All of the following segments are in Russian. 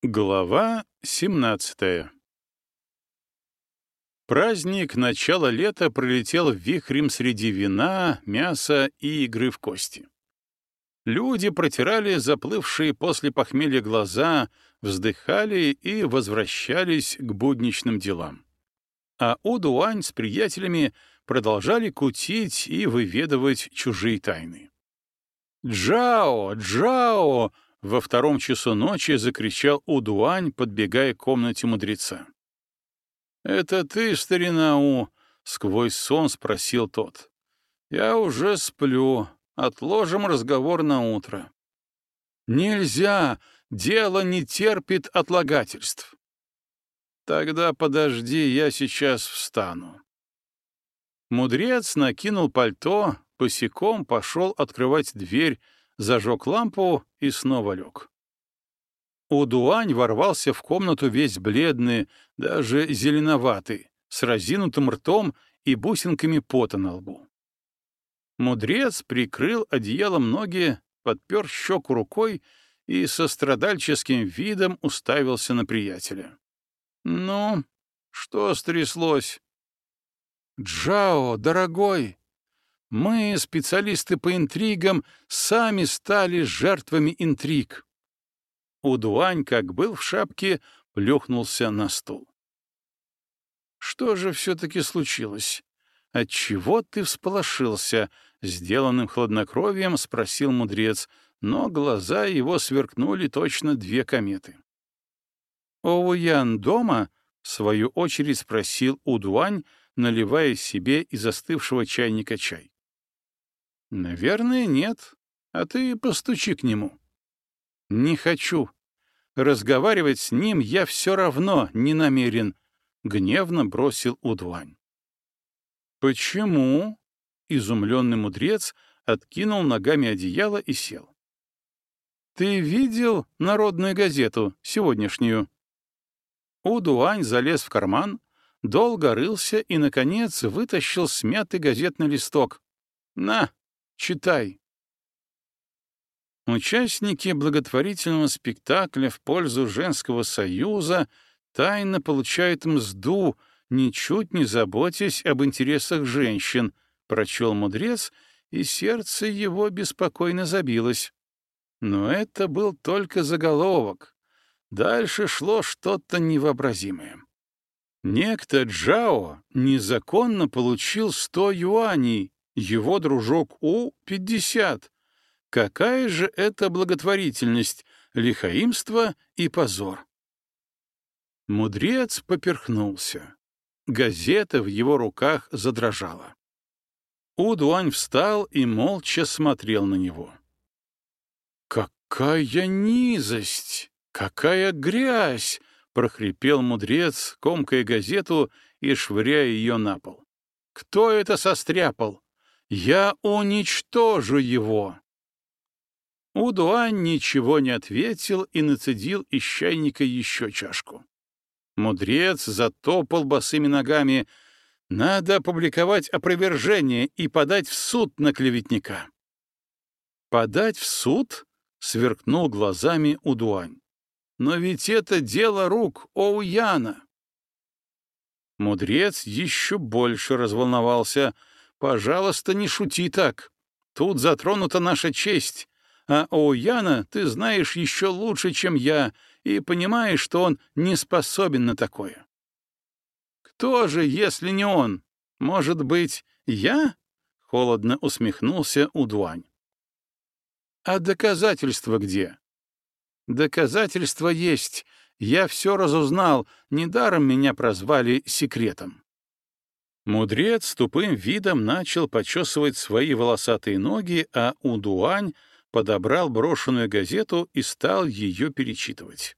Глава 17 Праздник начала лета пролетел вихрем среди вина, мяса и игры в кости. Люди протирали заплывшие после похмелья глаза, вздыхали и возвращались к будничным делам. А Удуань с приятелями продолжали кутить и выведывать чужие тайны. «Джао! Джао!» Во втором часу ночи закричал Удуань, подбегая к комнате мудреца. «Это ты, старина У?» — сквозь сон спросил тот. «Я уже сплю. Отложим разговор на утро». «Нельзя! Дело не терпит отлагательств». «Тогда подожди, я сейчас встану». Мудрец накинул пальто, босиком пошел открывать дверь, зажег лампу и снова лег. Удуань ворвался в комнату весь бледный, даже зеленоватый, с разинутым ртом и бусинками пота на лбу. Мудрец прикрыл одеялом ноги, подпер щеку рукой и со страдальческим видом уставился на приятеля. «Ну, что стряслось?» «Джао, дорогой!» Мы, специалисты по интригам, сами стали жертвами интриг. Удуань, как был в шапке, плюхнулся на стул. Что же все-таки случилось? Отчего ты всполошился? Сделанным хладнокровием спросил мудрец, но глаза его сверкнули точно две кометы. «Оуян дома?» — в свою очередь спросил Удуань, наливая себе из остывшего чайника чай. Наверное, нет. А ты постучи к нему. Не хочу. Разговаривать с ним я все равно не намерен, — гневно бросил Удвань. Почему? Изумленный мудрец откинул ногами одеяло и сел. Ты видел народную газету, сегодняшнюю? Удуань залез в карман, долго рылся и, наконец, вытащил смятый газетный листок. «На, Читай. Участники благотворительного спектакля в пользу женского союза тайно получают мзду, ничуть не заботясь об интересах женщин, прочел мудрец, и сердце его беспокойно забилось. Но это был только заголовок. Дальше шло что-то невообразимое. Некто Джао незаконно получил сто юаней его дружок У — пятьдесят. Какая же это благотворительность, лихаимство и позор? Мудрец поперхнулся. Газета в его руках задрожала. Удуань встал и молча смотрел на него. «Какая низость! Какая грязь!» — прохрипел мудрец, комкая газету и швыряя ее на пол. «Кто это состряпал? Я уничтожу его!» Удуань ничего не ответил и нацедил из чайника еще чашку. Мудрец затопал босыми ногами. Надо опубликовать опровержение и подать в суд на клеветника. «Подать в суд?» — сверкнул глазами Удуань. «Но ведь это дело рук Оуяна!» Мудрец еще больше разволновался — Пожалуйста, не шути так. Тут затронута наша честь. А Оуяна ты знаешь еще лучше, чем я, и понимаешь, что он не способен на такое. Кто же, если не он? Может быть, я? Холодно усмехнулся Удуань. А доказательства где? Доказательства есть. Я все разузнал, недаром меня прозвали секретом. Мудрец тупым видом начал почесывать свои волосатые ноги, а Удуань подобрал брошенную газету и стал ее перечитывать.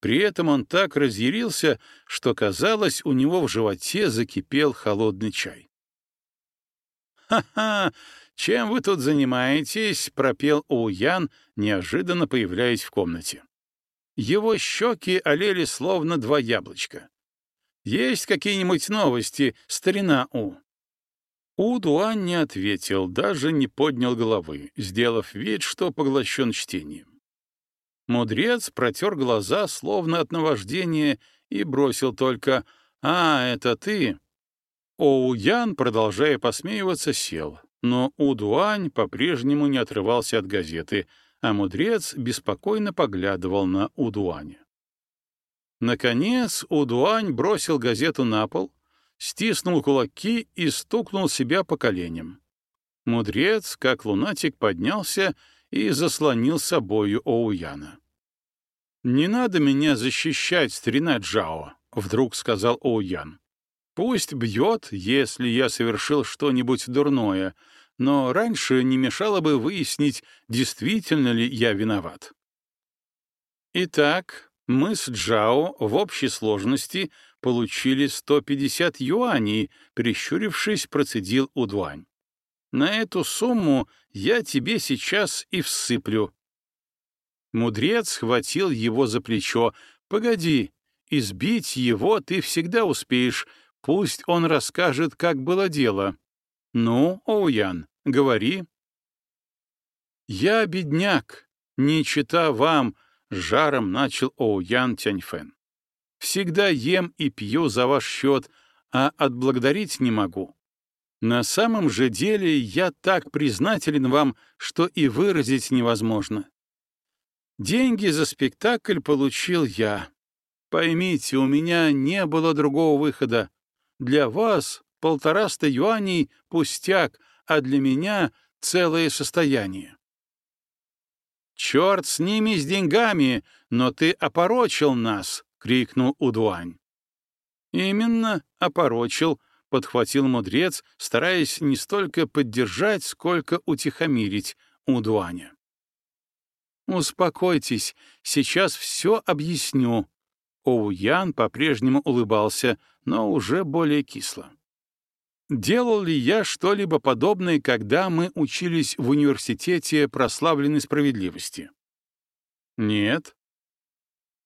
При этом он так разъярился, что, казалось, у него в животе закипел холодный чай. «Ха-ха! Чем вы тут занимаетесь?» — пропел Оуян, неожиданно появляясь в комнате. Его щеки олели словно два яблочка. Есть какие-нибудь новости, старина У?» У Дуан не ответил, даже не поднял головы, сделав вид, что поглощен чтением. Мудрец протер глаза, словно от наваждения, и бросил только «А, это ты!» Оуян, продолжая посмеиваться, сел, но Удуань по-прежнему не отрывался от газеты, а мудрец беспокойно поглядывал на Удуаня. Наконец Удуань бросил газету на пол, стиснул кулаки и стукнул себя по коленям. Мудрец, как лунатик, поднялся и заслонил собою Оуяна. «Не надо меня защищать, старина Джао», — вдруг сказал Оуян. «Пусть бьет, если я совершил что-нибудь дурное, но раньше не мешало бы выяснить, действительно ли я виноват». Итак, мы с Джао в общей сложности получили 150 юаней, прищурившись, процедил Удуань. На эту сумму я тебе сейчас и всыплю. Мудрец схватил его за плечо. «Погоди, избить его ты всегда успеешь, пусть он расскажет, как было дело. Ну, Оуян, говори». «Я бедняк, не чита вам», — жаром начал Оуян Тяньфэн. «Всегда ем и пью за ваш счет, а отблагодарить не могу. На самом же деле я так признателен вам, что и выразить невозможно. Деньги за спектакль получил я. Поймите, у меня не было другого выхода. Для вас полтораста юаней — пустяк, а для меня — целое состояние. «Черт с ними, с деньгами, но ты опорочил нас!» — крикнул Удуань. «Именно, опорочил», — подхватил мудрец, стараясь не столько поддержать, сколько утихомирить Удуаня. «Успокойтесь, сейчас все объясню». Оуян по-прежнему улыбался, но уже более кисло. «Делал ли я что-либо подобное, когда мы учились в университете прославленной справедливости?» «Нет».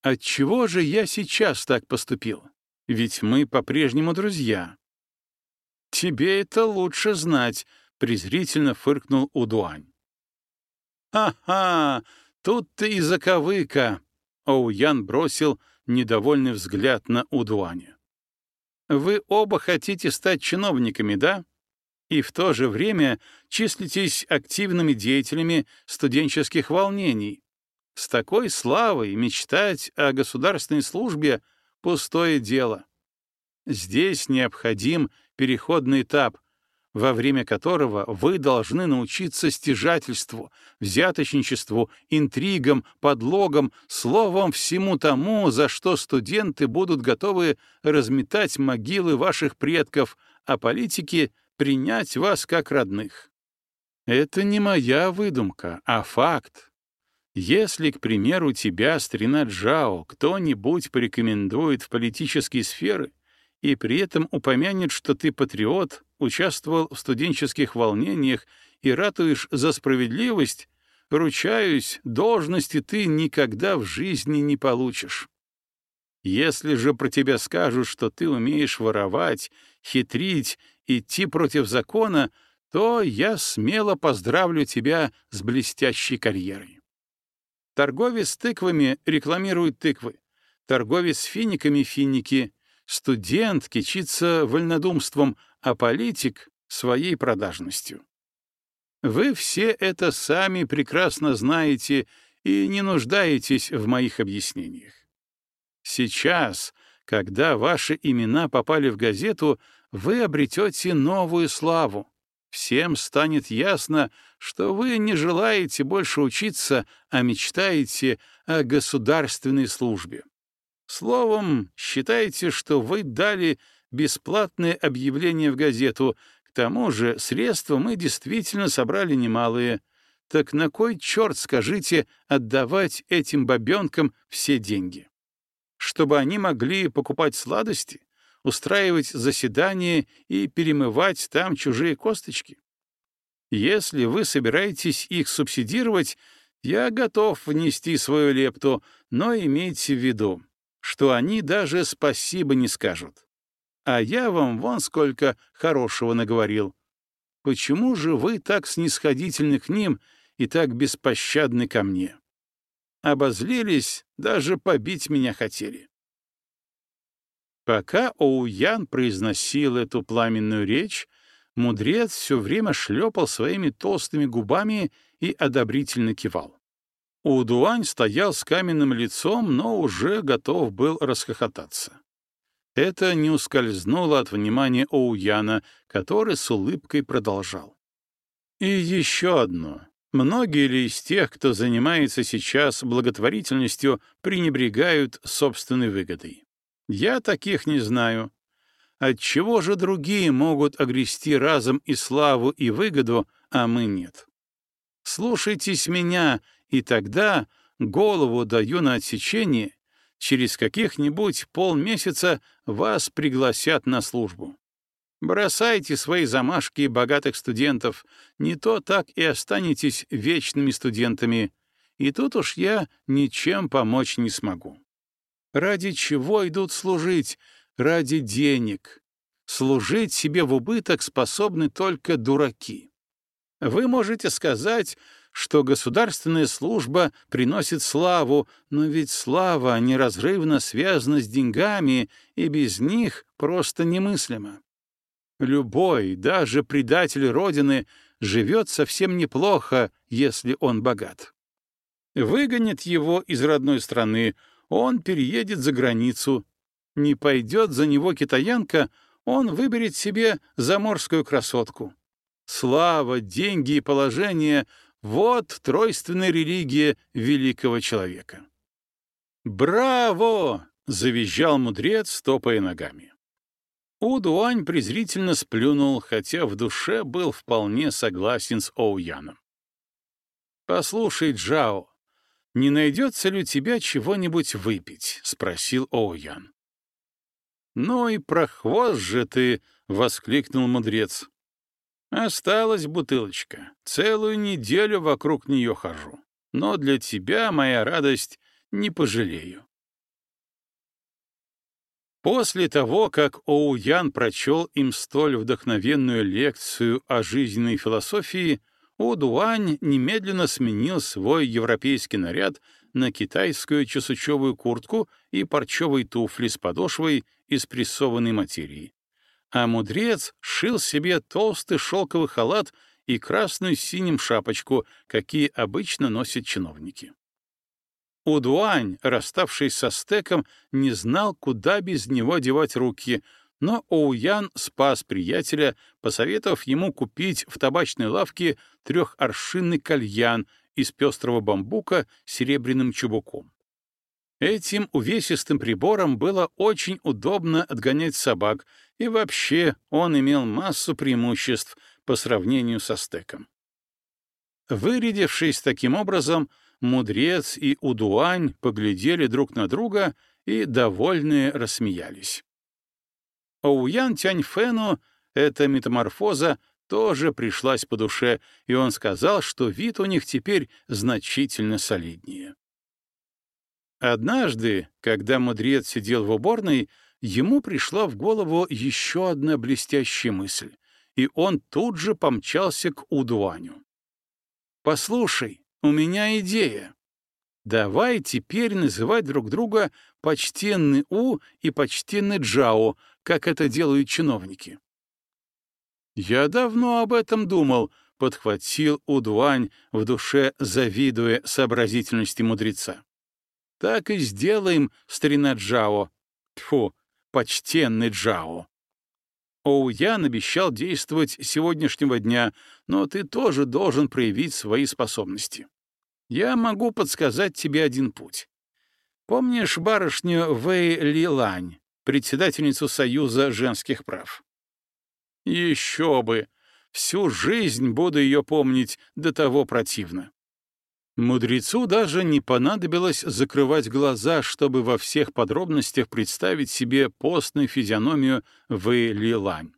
«Отчего же я сейчас так поступил? Ведь мы по-прежнему друзья». «Тебе это лучше знать», — презрительно фыркнул Удуань. «Ха-ха! Тут-то и заковыка!» Оуян бросил недовольный взгляд на Удуаня. «Вы оба хотите стать чиновниками, да? И в то же время числитесь активными деятелями студенческих волнений. С такой славой мечтать о государственной службе — пустое дело. Здесь необходим переходный этап — во время которого вы должны научиться стяжательству, взяточничеству, интригам, подлогам, словом, всему тому, за что студенты будут готовы разметать могилы ваших предков, а политики — принять вас как родных. Это не моя выдумка, а факт. Если, к примеру, тебя, старина Джао, кто-нибудь порекомендует в политические сферы и при этом упомянет, что ты патриот, участвовал в студенческих волнениях и ратуешь за справедливость, ручаюсь, должности ты никогда в жизни не получишь. Если же про тебя скажут, что ты умеешь воровать, хитрить, идти против закона, то я смело поздравлю тебя с блестящей карьерой. Торговец тыквами рекламирует тыквы, торговец финиками — финики, студент кичится вольнодумством — а политик — своей продажностью. Вы все это сами прекрасно знаете и не нуждаетесь в моих объяснениях. Сейчас, когда ваши имена попали в газету, вы обретете новую славу. Всем станет ясно, что вы не желаете больше учиться, а мечтаете о государственной службе. Словом, считайте, что вы дали бесплатное объявление в газету. К тому же средства мы действительно собрали немалые. Так на кой черт, скажите, отдавать этим бабенкам все деньги? Чтобы они могли покупать сладости, устраивать заседания и перемывать там чужие косточки? Если вы собираетесь их субсидировать, я готов внести свою лепту, но имейте в виду, что они даже спасибо не скажут а я вам вон сколько хорошего наговорил. Почему же вы так снисходительны к ним и так беспощадны ко мне? обозлились, даже побить меня хотели. Пока Оуян произносил эту пламенную речь, мудрец все время шлепал своими толстыми губами и одобрительно кивал. Удуань стоял с каменным лицом, но уже готов был расхохотаться. Это не ускользнуло от внимания Оуяна, который с улыбкой продолжал. И еще одно. Многие ли из тех, кто занимается сейчас благотворительностью, пренебрегают собственной выгодой? Я таких не знаю. Отчего же другие могут огрести разом и славу, и выгоду, а мы нет? Слушайтесь меня, и тогда голову даю на отсечение, через каких-нибудь полмесяца вас пригласят на службу. Бросайте свои замашки богатых студентов, не то так и останетесь вечными студентами, и тут уж я ничем помочь не смогу. Ради чего идут служить? Ради денег. Служить себе в убыток способны только дураки. Вы можете сказать, что государственная служба приносит славу, но ведь слава неразрывно связана с деньгами, и без них просто немыслимо. Любой, даже предатель Родины, живет совсем неплохо, если он богат. Выгонит его из родной страны, он переедет за границу. Не пойдет за него китаянка, он выберет себе заморскую красотку. Слава, деньги и положение — вот тройственная религия великого человека. «Браво!» — завизжал мудрец, топая ногами. Удуань презрительно сплюнул, хотя в душе был вполне согласен с Оуяном. «Послушай, Джао, не найдется ли у тебя чего-нибудь выпить?» — спросил Оуян. «Ну и прохвост же ты!» — воскликнул мудрец. «Осталась бутылочка. Целую неделю вокруг нее хожу. Но для тебя, моя радость, не пожалею». После того, как Оуян прочел им столь вдохновенную лекцию о жизненной философии, Удуань немедленно сменил свой европейский наряд на китайскую чесучевую куртку и парчевые туфли с подошвой из прессованной материи. А мудрец шил себе толстый шелковый халат и красную синим шапочку, какие обычно носят чиновники. Удуань, расставшись со стеком, не знал, куда без него девать руки — но Оуян спас приятеля, посоветовав ему купить в табачной лавке трехаршинный кальян из пестрого бамбука с серебряным чубуком. Этим увесистым прибором было очень удобно отгонять собак, и вообще он имел массу преимуществ по сравнению со стеком. Вырядившись таким образом, мудрец и Удуань поглядели друг на друга и, довольные, рассмеялись. Оуян Тяньфэну эта метаморфоза тоже пришлась по душе, и он сказал, что вид у них теперь значительно солиднее. Однажды, когда мудрец сидел в уборной, ему пришла в голову еще одна блестящая мысль, и он тут же помчался к Удуаню. «Послушай, у меня идея. Давай теперь называть друг друга почтенный У и почтенный Джао, как это делают чиновники. «Я давно об этом думал», — подхватил Удуань, в душе завидуя сообразительности мудреца. «Так и сделаем, старина Джао. Тьфу, почтенный Джао». Оуян обещал действовать сегодняшнего дня, но ты тоже должен проявить свои способности. Я могу подсказать тебе один путь. Помнишь барышню Вэй Ли Лань? председательницу Союза женских прав. Еще бы! Всю жизнь буду ее помнить, до того противно. Мудрецу даже не понадобилось закрывать глаза, чтобы во всех подробностях представить себе постную физиономию Вэй Лилань.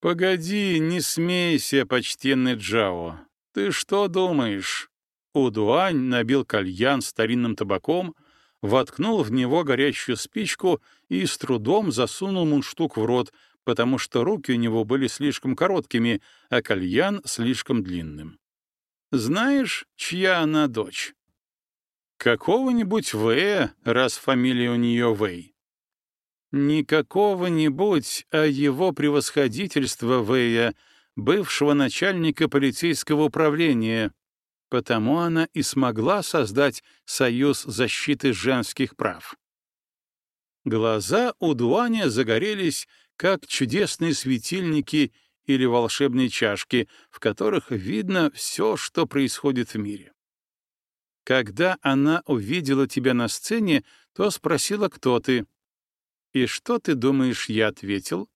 «Погоди, не смейся, почтенный Джао. Ты что думаешь?» Удуань набил кальян старинным табаком — воткнул в него горящую спичку и с трудом засунул мундштук в рот, потому что руки у него были слишком короткими, а кальян слишком длинным. «Знаешь, чья она дочь?» Какого-нибудь Вэя, раз фамилия у нее Вэй. Не какого-нибудь, а его превосходительство Вэя, бывшего начальника полицейского управления. Потому она и смогла создать Союз защиты женских прав. Глаза у Дуаня загорелись, как чудесные светильники или волшебные чашки, в которых видно все, что происходит в мире. Когда она увидела тебя на сцене, то спросила, кто ты. «И что ты думаешь?» — я ответил.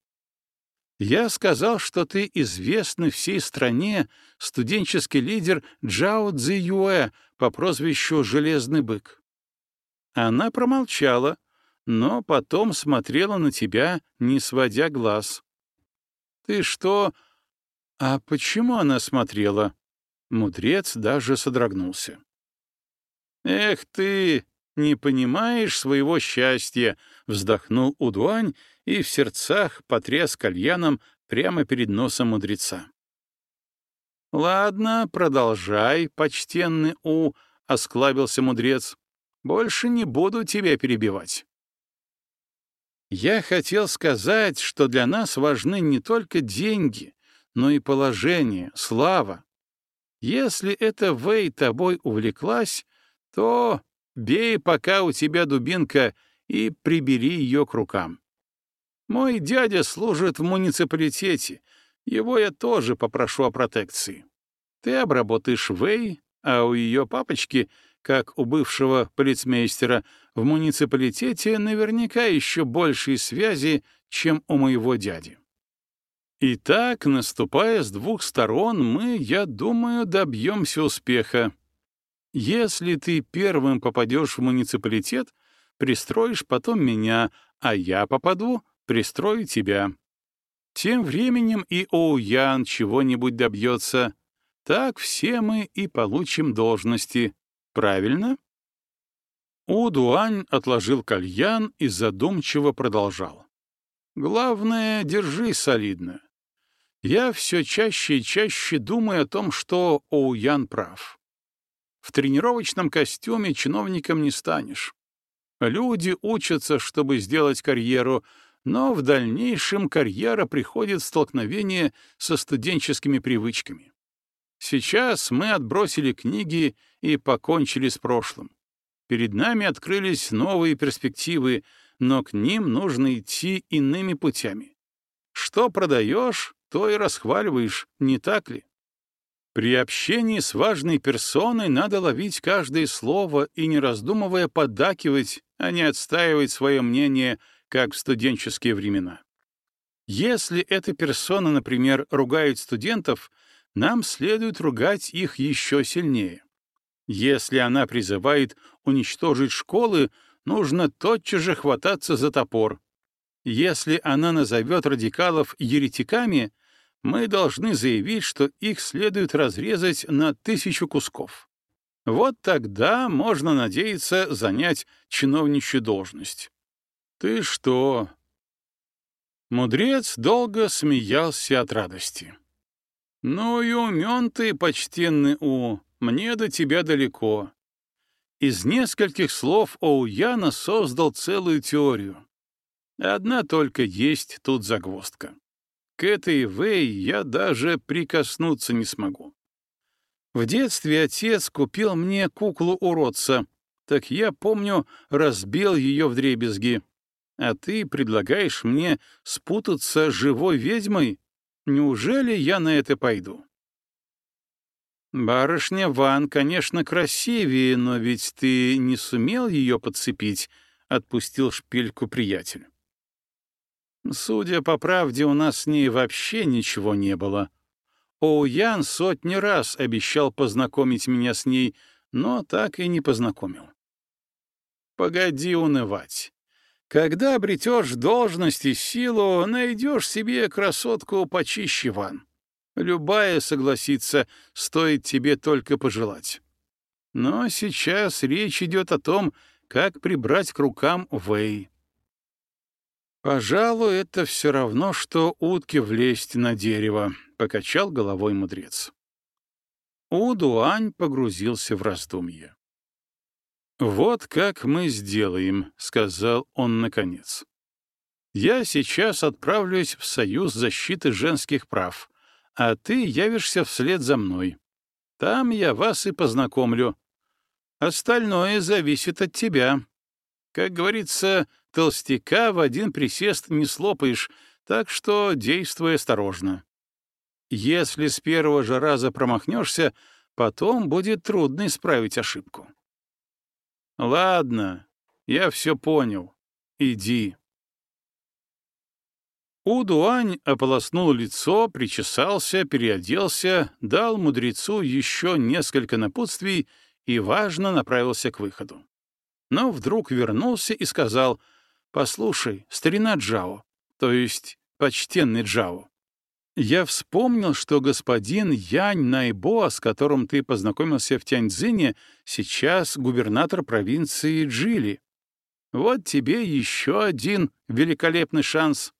«Я сказал, что ты известный всей стране студенческий лидер Джао Цзи Юэ по прозвищу «Железный бык». Она промолчала, но потом смотрела на тебя, не сводя глаз. «Ты что?» «А почему она смотрела?» Мудрец даже содрогнулся. «Эх ты, не понимаешь своего счастья!» — вздохнул Удуань и в сердцах потряс кальяном прямо перед носом мудреца. «Ладно, продолжай, почтенный У», — осклабился мудрец. «Больше не буду тебя перебивать». Я хотел сказать, что для нас важны не только деньги, но и положение, слава. Если эта Вэй тобой увлеклась, то бей, пока у тебя дубинка, и прибери ее к рукам. Мой дядя служит в муниципалитете, его я тоже попрошу о протекции. Ты обработаешь Вэй, а у ее папочки — как у бывшего полицмейстера, в муниципалитете наверняка еще большие связи, чем у моего дяди. Итак, наступая с двух сторон, мы, я думаю, добьемся успеха. Если ты первым попадешь в муниципалитет, пристроишь потом меня, а я попаду, пристрою тебя. Тем временем и Оуян чего-нибудь добьется. Так все мы и получим должности. Правильно? Удуань отложил кальян и задумчиво продолжал. Главное, держи солидно. Я все чаще и чаще думаю о том, что Оуян прав. В тренировочном костюме чиновником не станешь. Люди учатся, чтобы сделать карьеру, но в дальнейшем карьера приходит в столкновение со студенческими привычками. Сейчас мы отбросили книги и покончили с прошлым. Перед нами открылись новые перспективы, но к ним нужно идти иными путями. Что продаешь, то и расхваливаешь, не так ли? При общении с важной персоной надо ловить каждое слово и, не раздумывая, поддакивать, а не отстаивать свое мнение, как в студенческие времена. Если эта персона, например, ругает студентов — нам следует ругать их еще сильнее. Если она призывает уничтожить школы, нужно тотчас же хвататься за топор. Если она назовет радикалов еретиками, мы должны заявить, что их следует разрезать на тысячу кусков. Вот тогда можно надеяться занять чиновничью должность. Ты что? Мудрец долго смеялся от радости. «Ну и умен ты, почтенный У, мне до тебя далеко». Из нескольких слов Оуяна создал целую теорию. Одна только есть тут загвоздка. К этой Вэй я даже прикоснуться не смогу. В детстве отец купил мне куклу-уродца, так я, помню, разбил ее в дребезги. А ты предлагаешь мне спутаться с живой ведьмой? Неужели я на это пойду? Барышня Ван, конечно, красивее, но ведь ты не сумел ее подцепить, — отпустил шпильку приятель. Судя по правде, у нас с ней вообще ничего не было. Оуян сотни раз обещал познакомить меня с ней, но так и не познакомил. Погоди унывать. Когда обретешь должность и силу, найдешь себе красотку почище ван. Любая согласится, стоит тебе только пожелать. Но сейчас речь идет о том, как прибрать к рукам Вэй. «Пожалуй, это все равно, что утке влезть на дерево», — покачал головой мудрец. Удуань погрузился в раздумье. «Вот как мы сделаем», — сказал он наконец. «Я сейчас отправлюсь в Союз защиты женских прав, а ты явишься вслед за мной. Там я вас и познакомлю. Остальное зависит от тебя. Как говорится, толстяка в один присест не слопаешь, так что действуй осторожно. Если с первого же раза промахнешься, потом будет трудно исправить ошибку. Ладно, я все понял. Иди. Удуань ополоснул лицо, причесался, переоделся, дал мудрецу еще несколько напутствий и, важно, направился к выходу. Но вдруг вернулся и сказал, «Послушай, старина Джао, то есть почтенный Джао, я вспомнил, что господин Янь Найбо, с которым ты познакомился в Тяньцзине, сейчас губернатор провинции Джили. Вот тебе еще один великолепный шанс.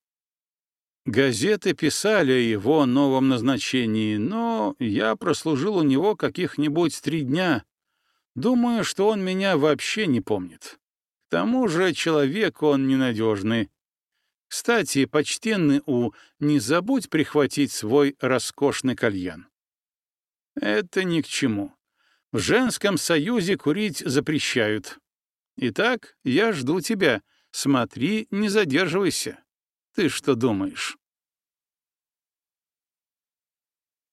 Газеты писали о его новом назначении, но я прослужил у него каких-нибудь три дня. Думаю, что он меня вообще не помнит. К тому же человек он ненадежный. Кстати, почтенный У, не забудь прихватить свой роскошный кальян. Это ни к чему. В женском союзе курить запрещают. Итак, я жду тебя. Смотри, не задерживайся. Ты что думаешь?